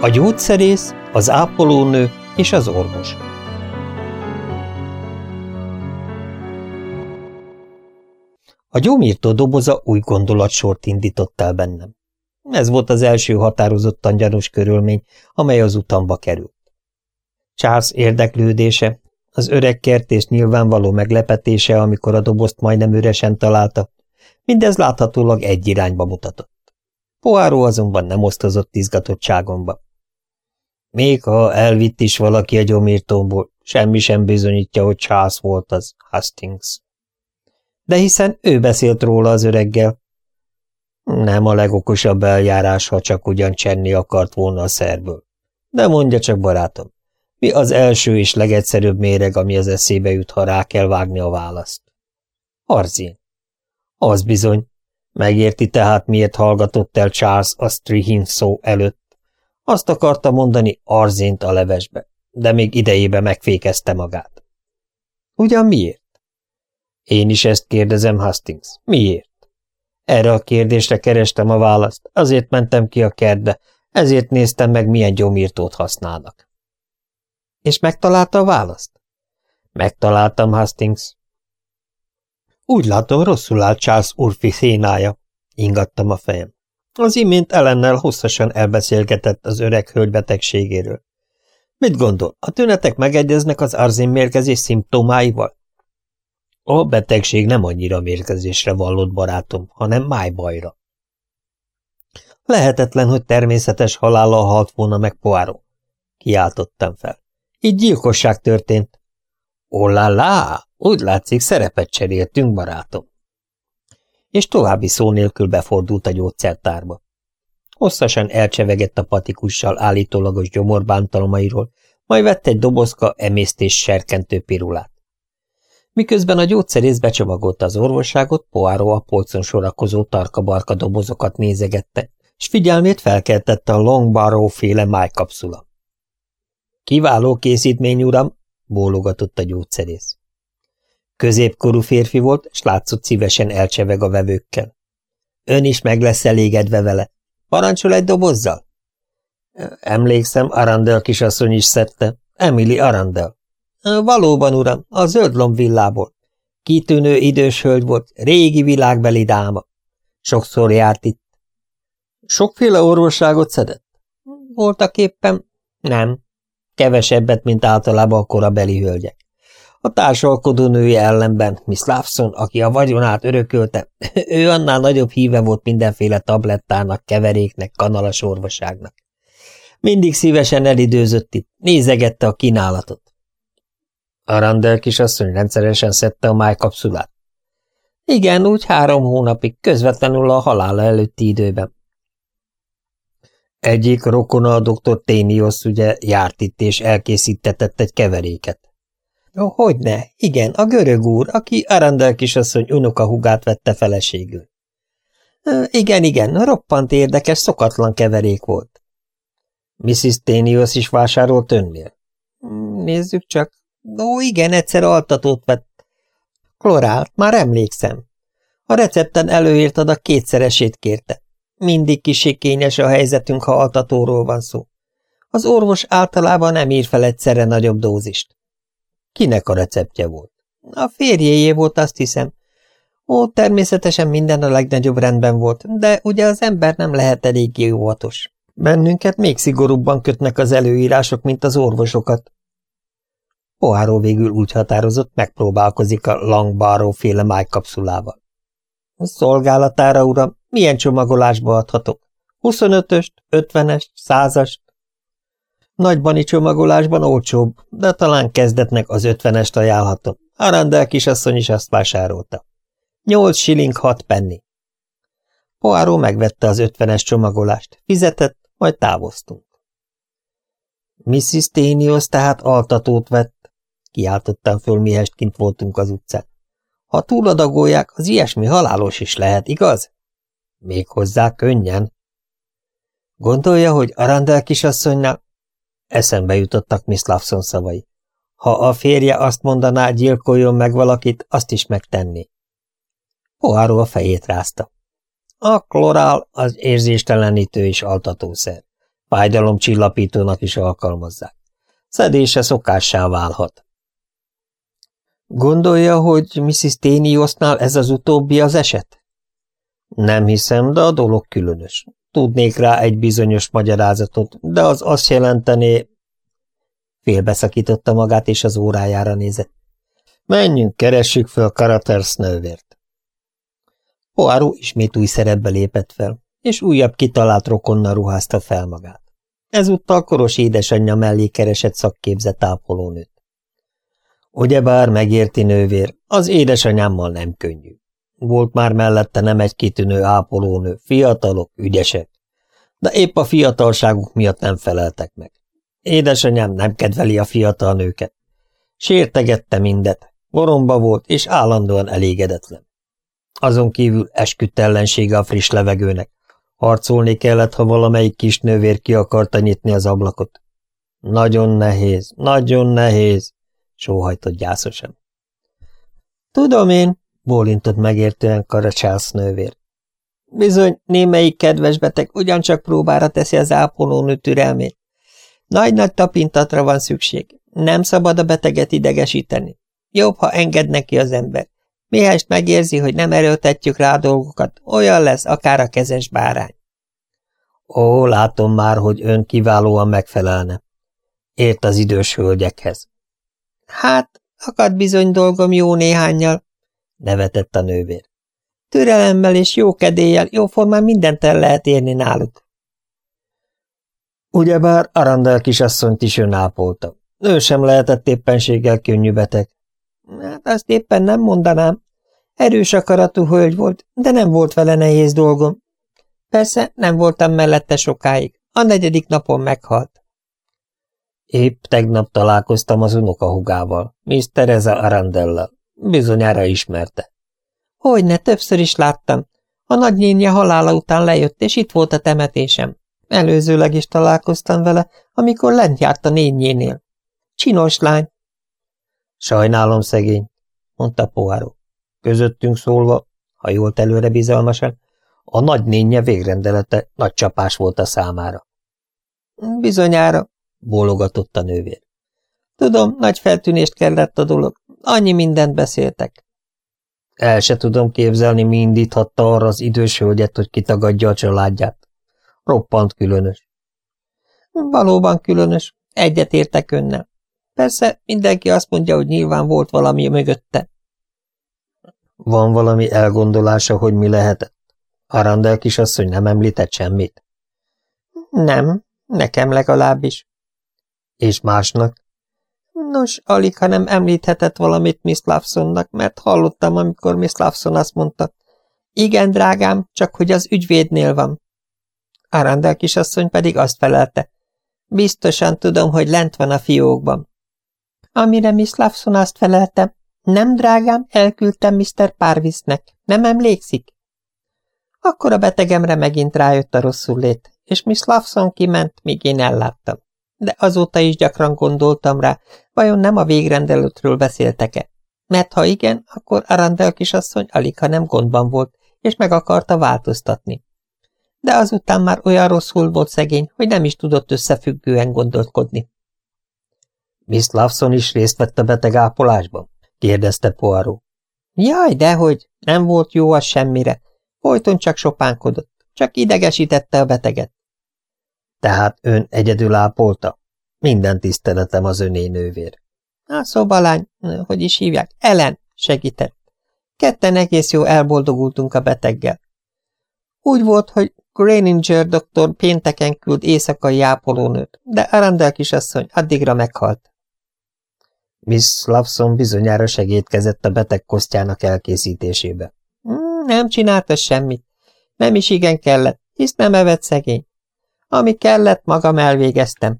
A gyógyszerész, az ápolónő és az orvos. A gyómírtó doboza új gondolatsort indított el bennem. Ez volt az első határozottan gyanús körülmény, amely az utamba került. Charles érdeklődése, az öreg kertés nyilvánvaló meglepetése, amikor a dobozt majdnem üresen találta, mindez láthatólag egy irányba mutatott. Poáró azonban nem osztozott izgatottságomba. Még ha elvitt is valaki a gyomírtómból, semmi sem bizonyítja, hogy Charles volt az, Hastings. De hiszen ő beszélt róla az öreggel. Nem a legokosabb eljárás, ha csak ugyan csenni akart volna a szerből. De mondja csak, barátom, mi az első és legegyszerűbb méreg, ami az eszébe jut, ha rá kell vágni a választ? Arzén. Az bizony. Megérti tehát, miért hallgatott el Charles a Strihin szó előtt. Azt akarta mondani arzént a levesbe, de még idejébe megfékezte magát. Ugyan miért? Én is ezt kérdezem, Hastings. Miért? Erre a kérdésre kerestem a választ, azért mentem ki a kertbe, ezért néztem meg, milyen gyomírtót használnak. És megtalálta a választ? Megtaláltam, Hastings. Úgy látom, rosszul állt Charles Urfi szénája, ingattam a fejem. Az imént ellennel hosszasan elbeszélgetett az öreg hölgy betegségéről. Mit gondol, a tünetek megegyeznek az arzén mérgezés szimptomáival? A betegség nem annyira mérgezésre vallott barátom, hanem májbajra. Lehetetlen, hogy természetes halállal halt volna meg Poáró. Kiáltottam fel. Így gyilkosság történt. Olá, úgy látszik, szerepet cseréltünk, barátom. És további szó nélkül befordult a gyógyszertárba. Hosszasan elcsevegett a patikussal állítólagos gyomorbántalmairól, majd vett egy dobozka emésztés serkentő pirulát. Miközben a gyógyszerész becsomagolta az orvosságot, Poáró a polcon sorakozó tarka-barka dobozokat nézegette, és figyelmét felkeltette a Long Barrow féle májkapszula. Kiváló készítmény, uram, bólogatott a gyógyszerész. Középkorú férfi volt, s látszott szívesen elcseveg a vevőkkel. Ön is meg lesz elégedve vele. Parancsol egy dobozzal? Emlékszem, Arandel kisasszony is szedte. Emily Arandel. Valóban, uram, a zöld lombvillából. Kitűnő idős hölgy volt, régi világbeli dáma. Sokszor járt itt. Sokféle orvosságot szedett? Voltak éppen? Nem. Kevesebbet, mint általában a korabeli hölgyek. A társalkodó nője ellenben, Miss Lawson, aki a vagyonát örökölte, ő annál nagyobb híve volt mindenféle tablettának, keveréknek, kanalas orvoságnak. Mindig szívesen elidőzött itt, nézegette a kínálatot. A Randall kisasszony rendszeresen szedte a májkapszulát. Igen, úgy három hónapig, közvetlenül a halála előtti időben. Egyik rokona a doktor Ténios ugye járt itt és elkészítetett egy keveréket. Oh, hogyne, igen, a görög úr, aki Arandel kisasszony unokahugát vette feleségül. Igen, igen, roppant érdekes, szokatlan keverék volt. Mrs. Ténios is vásárolt önnél? Nézzük csak, Ó, igen, egyszer altatót vett. Klorált, már emlékszem. A recepten előírtad a kétszeresét kérte. Mindig kisikényes a helyzetünk, ha altatóról van szó. Az orvos általában nem ír fel egyszerre nagyobb dózist. Kinek a receptje volt? A férjéjé volt, azt hiszem. Ó, természetesen minden a legnagyobb rendben volt, de ugye az ember nem lehet eléggé óvatos. Bennünket még szigorúbban kötnek az előírások, mint az orvosokat. Poáró végül úgy határozott, megpróbálkozik a Long Barrow féle májkapszulával. Szolgálatára, uram, milyen csomagolásba adhatok? 25-öst, 50-est, 100-ast? Nagybani csomagolásban olcsóbb, de talán kezdetnek az 50-est ajánlhatom. Arandel kisasszony is azt vásárolta. 8 shilling 6 penny. Poáró megvette az 50-es csomagolást, fizetett, majd távoztunk. Mrs. Ténios tehát altatót vett, kiáltottam föl, mihest kint voltunk az utcán. Ha túladagolják, az ilyesmi halálos is lehet, igaz? Még hozzá könnyen. Gondolja, hogy Arandel kisasszonynál... Eszembe jutottak Miss Lawson szavai. Ha a férje azt mondaná, gyilkoljon meg valakit, azt is megtenni. Poáró a fejét rázta. A klorál az érzéstelenítő és altatószer. Fájdalomcsillapítónak is alkalmazzák. Szedése szokássá válhat. Gondolja, hogy Mrs. Téniosznál ez az utóbbi az eset? Nem hiszem, de a dolog különös. Tudnék rá egy bizonyos magyarázatot, de az azt jelentené... Félbeszakította magát, és az órájára nézett. Menjünk, keressük fel Karaters nővért. Poirot ismét új szerepbe lépett fel, és újabb kitalált rokonnal ruházta fel magát. Ezúttal koros édesanyja mellé keresett szakképzett ápolónőt. Ugyebár megérti nővér, az édesanyámmal nem könnyű. Volt már mellette nem egy kitűnő ápolónő, fiatalok, ügyesek. De épp a fiatalságuk miatt nem feleltek meg. Édesanyám nem kedveli a fiatal nőket. Sértegette mindet, boromba volt és állandóan elégedetlen. Azon kívül esküdt ellensége a friss levegőnek. Harcolni kellett, ha valamelyik kis nővér ki akarta nyitni az ablakot. Nagyon nehéz, nagyon nehéz, sóhajtott gyászosan. Tudom én, bólintott megértően Karacsász nővér. Bizony, némelyik kedves beteg ugyancsak próbára teszi az ápolónő türelmét. Nagy-nagy tapintatra van szükség. Nem szabad a beteget idegesíteni. Jobb, ha enged neki az ember. Mihelyest megérzi, hogy nem erőltetjük rá dolgokat, olyan lesz, akár a kezes bárány. Ó, látom már, hogy ön kiválóan megfelelne. Ért az idős hölgyekhez. Hát, akad bizony dolgom jó néhányal, nevetett a nővér. Türelemmel és jó kedéllyel jóformán mindent el lehet érni náluk. Ugyebár Arandel kisasszonyt is ön ápolta. Ő sem lehetett éppenséggel könnyű beteg. Hát azt éppen nem mondanám. Erős akaratú hölgy volt, de nem volt vele nehéz dolgom. Persze nem voltam mellette sokáig. A negyedik napon meghalt. Épp tegnap találkoztam az unokahugával, Miss Teresa Arandellel. Bizonyára ismerte. Hogyne, többször is láttam. A nagynénye halála után lejött, és itt volt a temetésem. Előzőleg is találkoztam vele, amikor lent járt a nényénél. Csinos lány. Sajnálom szegény, mondta Poáró. Közöttünk szólva, ha jól előre bizalmasan, a nagynénye végrendelete nagy csapás volt a számára. Bizonyára, bólogatott a nővér. Tudom, nagy feltűnést kellett a dolog. Annyi mindent beszéltek. El se tudom képzelni, mi indíthatta arra az idős hölgyet, hogy kitagadja a családját. Roppant különös. Valóban különös. Egyet értek önnel. Persze mindenki azt mondja, hogy nyilván volt valami mögötte. Van valami elgondolása, hogy mi lehetett? Arandel kisasszony nem említett semmit? Nem, nekem legalábbis. És másnak? Nos, alig, ha nem említhetett valamit Miss Lawsonnak, mert hallottam, amikor Miss Lawson azt mondta. Igen, drágám, csak hogy az ügyvédnél van. Arandel kisasszony pedig azt felelte. Biztosan tudom, hogy lent van a fiókban. Amire Miss Lawson azt felelte, nem, drágám, elküldtem Mr. Parvisnek, nem emlékszik? Akkor a betegemre megint rájött a rosszul lét, és Miss Lawson kiment, míg én elláttam de azóta is gyakran gondoltam rá, vajon nem a végrendelőtről beszéltek-e? Mert ha igen, akkor Arandel kisasszony alig, ha nem gondban volt, és meg akarta változtatni. De azután már olyan rosszul volt szegény, hogy nem is tudott összefüggően gondolkodni. Miss Lawson is részt vett a beteg ápolásban? kérdezte Poirot. Jaj, dehogy, nem volt jó az semmire. Folyton csak sopánkodott, csak idegesítette a beteget. Tehát ön egyedül ápolta? Minden tiszteletem az öné nővér. A szobalány, hogy is hívják, Ellen segített. Ketten egész jó elboldogultunk a beteggel. Úgy volt, hogy Graninger doktor pénteken küld éjszakai ápolónőt, de Arandel kisasszony addigra meghalt. Miss Lawson bizonyára segítkezett a beteg kosztjának elkészítésébe. Hmm, nem csinálta semmit. Nem is igen kellett, hisz nem evett szegény. Ami kellett, magam elvégeztem.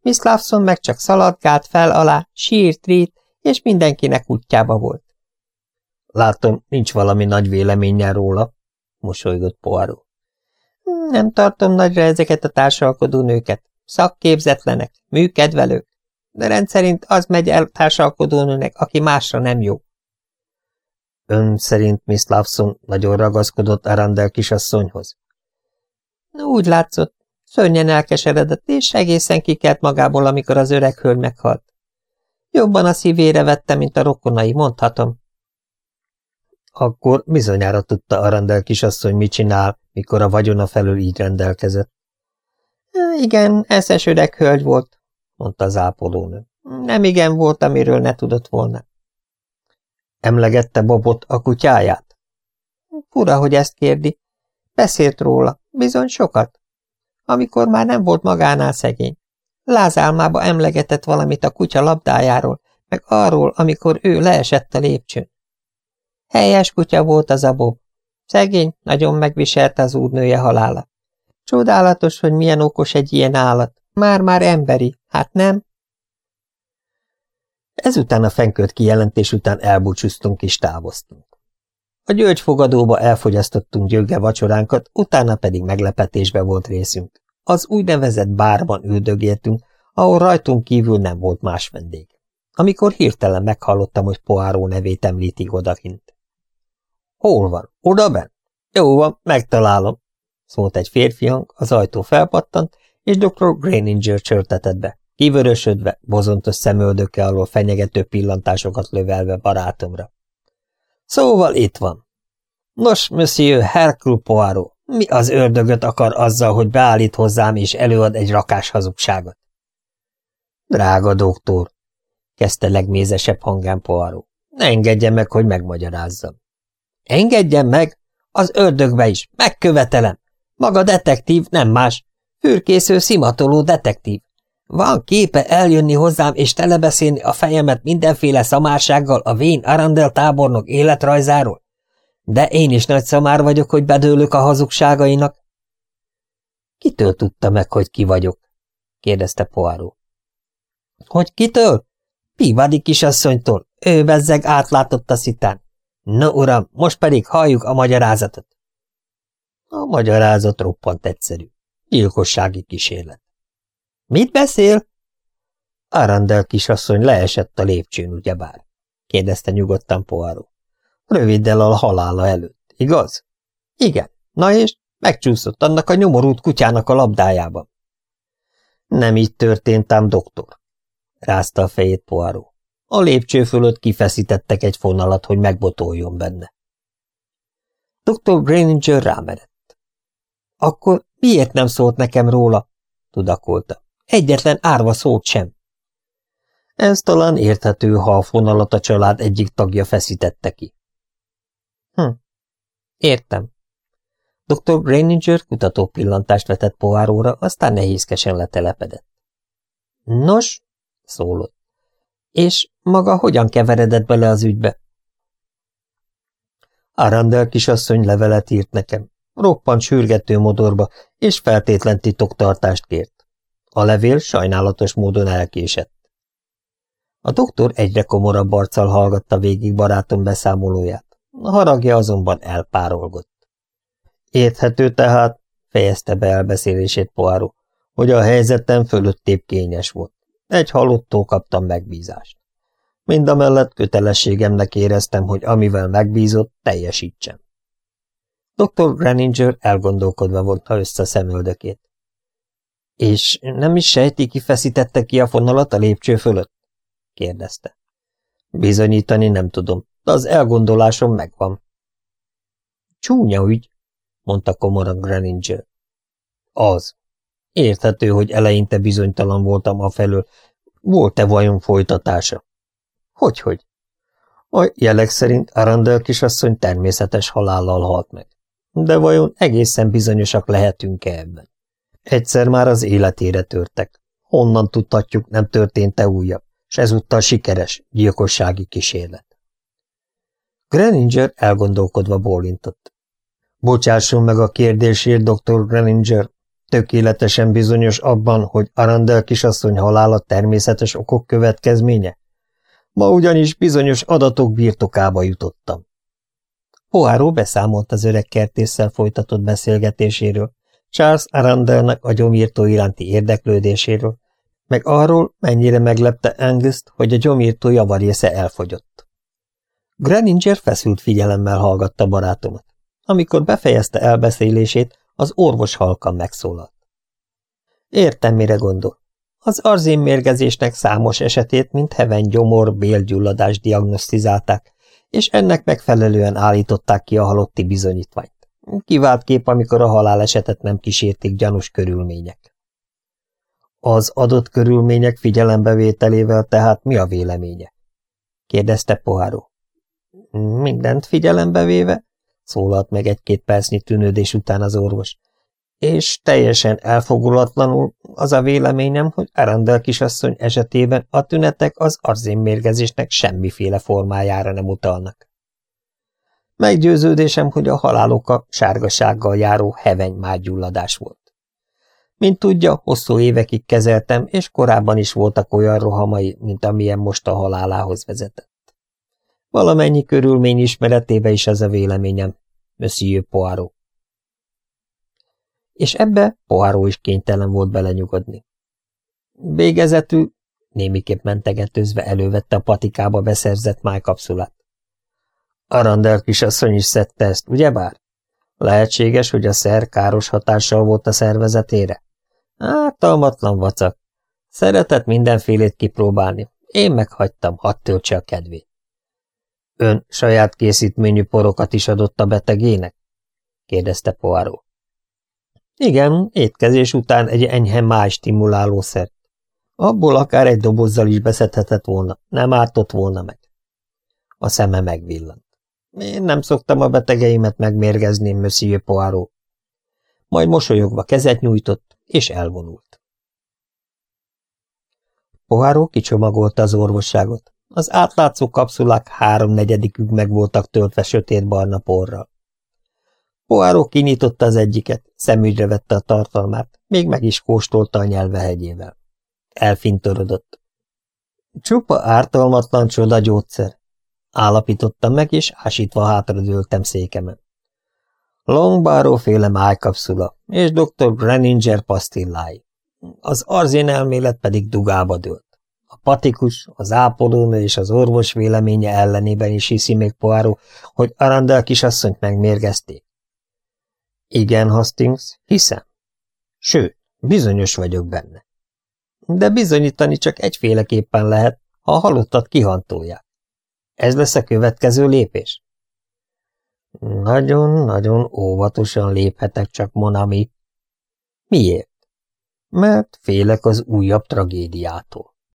Miss Lawson meg csak szaladgált fel alá, sírt, rít, és mindenkinek útjába volt. Látom, nincs valami nagy véleménnyel róla, mosolygott Poirot. Nem tartom nagyra ezeket a társalkodó nőket. Szakképzetlenek, műkedvelők, de rendszerint az megy el társalkodó nőnek, aki másra nem jó. Ön szerint Miss Lawson nagyon ragaszkodott Arandel kisasszonyhoz? Úgy látszott, Szörnyen elkeseredett, és egészen kikelt magából, amikor az öreg hölgy meghalt. Jobban a szívére vette, mint a rokonai, mondhatom. Akkor bizonyára tudta Arandel kisasszony, mit csinál, mikor a vagyona felől így rendelkezett. Igen, eszes öreg hölgy volt, mondta az ápolónő. Nem igen volt, amiről ne tudott volna. Emlegette Bobot, a kutyáját? Fura, hogy ezt kérdi. Beszélt róla, bizony sokat. Amikor már nem volt magánál szegény. Lázálmába emlegetett valamit a kutya labdájáról, meg arról, amikor ő leesett a lépcsőn. Helyes kutya volt az a Bob. Szegény, nagyon megviselte az úrnője halála. Csodálatos, hogy milyen okos egy ilyen állat. Már-már emberi, hát nem? Ezután a fenkölt kijelentés után elbúcsúztunk és távoztunk. A gyöngyfogadóba elfogyasztottunk gyöge vacsoránkat, utána pedig meglepetésbe volt részünk. Az úgynevezett bárban üldögéltünk, ahol rajtunk kívül nem volt más vendég. Amikor hirtelen meghallottam, hogy Poáró nevét említik odakint. Hol van? Oda ben? Jó van, megtalálom, szólt egy férfi hang, az ajtó felpattant, és dr. Graininger csörtetett be, kivörösödve, bozontos szemöldöke alól fenyegető pillantásokat lövelve barátomra. Szóval itt van. Nos, monsieur Hercule Poirot, mi az ördögöt akar azzal, hogy beállít hozzám és előad egy rakás hazugságot? Drága doktor, kezdte legmézesebb hangán Poirot, ne engedje meg, hogy megmagyarázzam. Engedjen meg? Az ördögbe is, megkövetelem. Maga detektív, nem más. Fürkésző, szimatoló detektív. Van képe eljönni hozzám és telebeszélni a fejemet mindenféle szamársággal a vén Arandel tábornok életrajzáról? De én is nagy szamár vagyok, hogy bedőlök a hazugságainak. Kitől tudta meg, hogy ki vagyok? kérdezte Poirot. Hogy kitől? Pivadi kisasszonytól. Ő bezzeg átlátott a szitán. No, uram, most pedig halljuk a magyarázatot. A magyarázat roppant egyszerű. Gyilkossági kísérlet. Mit beszél? Arandel kisasszony leesett a lépcsőn, ugyebár? kérdezte nyugodtan Poirot. Röviddel a halála előtt, igaz? Igen. Na és megcsúszott annak a nyomorult kutyának a labdájában. Nem így történt ám, doktor, rázta a fejét Poirot. A lépcső fölött kifeszítettek egy fonalat, hogy megbotoljon benne. Dr. Granger rámerett. Akkor miért nem szólt nekem róla? tudakolta. Egyetlen árva szót sem. Ez talán érthető, ha a fonalat a család egyik tagja feszítette ki. Hm, értem. Dr. Grainger kutató pillantást vetett poháróra, aztán nehézkesen letelepedett. Nos, szólott. És maga hogyan keveredett bele az ügybe? Arandel kisasszony levelet írt nekem. Roppant sürgető modorba, és feltétlen titoktartást kért. A levél sajnálatos módon elkésett. A doktor egyre komorabb arccal hallgatta végig barátom beszámolóját. A haragja azonban elpárolgott. Érthető tehát, fejezte be elbeszélését Poirot, hogy a helyzetem fölöttébb kényes volt. Egy halottól kaptam megbízást. Mindamellett kötelességemnek éreztem, hogy amivel megbízott, teljesítsem. Dr. Greninger elgondolkodva vonta össze a szemöldökét. És nem is sejti, ki feszítette ki a fonalat a lépcső fölött? kérdezte. Bizonyítani nem tudom, de az elgondolásom megvan. Csúnya ügy, mondta komoran Greninger. Az. Érthető, hogy eleinte bizonytalan voltam a felől. Volt-e vajon folytatása? Hogyhogy? A jelek szerint Arandel kisasszony természetes halállal halt meg. De vajon egészen bizonyosak lehetünk-e ebben? Egyszer már az életére törtek. Honnan tudhatjuk, nem történt-e újabb, s ezúttal sikeres, gyilkossági kísérlet? Greninger elgondolkodva bólintott. Bocsásson meg a kérdésért, dr. Greninger, tökéletesen bizonyos abban, hogy Arandel kisasszony halála természetes okok következménye? Ma ugyanis bizonyos adatok birtokába jutottam. Poáró beszámolt az öreg kertésszel folytatott beszélgetéséről, Charles Arandelnek a gyomírtó iránti érdeklődéséről, meg arról, mennyire meglepte Anguszt, hogy a gyomírtó javarésze elfogyott. Greninger feszült figyelemmel hallgatta barátomat. Amikor befejezte elbeszélését, az orvos halkan megszólalt. Értem, mire gondol. Az arzénmérgezésnek számos esetét, mint heven gyomor, bélgyulladás diagnosztizálták, és ennek megfelelően állították ki a halotti bizonyítványt. Kivált kép, amikor a halálesetet nem kísérték gyanús körülmények. Az adott körülmények figyelembevételével tehát mi a véleménye? kérdezte Poháró. Mindent figyelembe véve? szólalt meg egy-két percnyi tűnődés után az orvos. És teljesen elfogulatlanul az a véleményem, hogy Arandel kisasszony esetében a tünetek az arzénmérgezésnek semmiféle formájára nem utalnak. Meggyőződésem, hogy a haláloka sárgasággal járó heveny mágyulladás volt. Mint tudja, hosszú évekig kezeltem, és korábban is voltak olyan rohamai, mint amilyen most a halálához vezetett. Valamennyi körülmény ismeretébe is ez a véleményem, Monsieur Poirot. És ebbe Poirot is kénytelen volt belenyugodni. Végezetül, némiképp mentegetőzve elővette a patikába beszerzett májkapszulát. Arandel kisasszony is szedte ezt, ugyebár? Lehetséges, hogy a szer káros hatással volt a szervezetére? Ártalmatlan vacak. Szeretett mindenfélét kipróbálni. Én meghagytam, hadd töltse a kedvét. Ön saját készítményű porokat is adott a betegének? kérdezte Poirot. Igen, étkezés után egy enyhe máj stimulálószert. Abból akár egy dobozzal is beszedhetett volna, nem ártott volna meg. A szeme megvillant. Én nem szoktam a betegeimet megmérgezni, Monsieur Poirot. Majd mosolyogva kezet nyújtott, és elvonult. Poirot kicsomagolta az orvosságot. Az átlátszó kapszulák háromnegyedikük meg voltak töltve sötét-barna porral. Poirot kinyitotta az egyiket, szemügyre vette a tartalmát, még meg is kóstolta a nyelve hegyével. Elfintorodott. Csupa ártalmatlan csoda gyógyszer, állapítottam meg, és ásítva hátradőltem székemen. Longbarrow féle májkapszula, és dr. Greninger pasztillái. Az arzén elmélet pedig dugába dőlt. A patikus, az ápolónő és az orvos véleménye ellenében is hiszi még Poirot, hogy Arandel kisasszonyt megmérgezték. Igen, Hastings, hiszem. Sőt, bizonyos vagyok benne. De bizonyítani csak egyféleképpen lehet, ha a halottat kihantolják. Ez lesz a következő lépés? Nagyon-nagyon óvatosan léphetek csak, Monami. Miért? Mert félek az újabb tragédiától.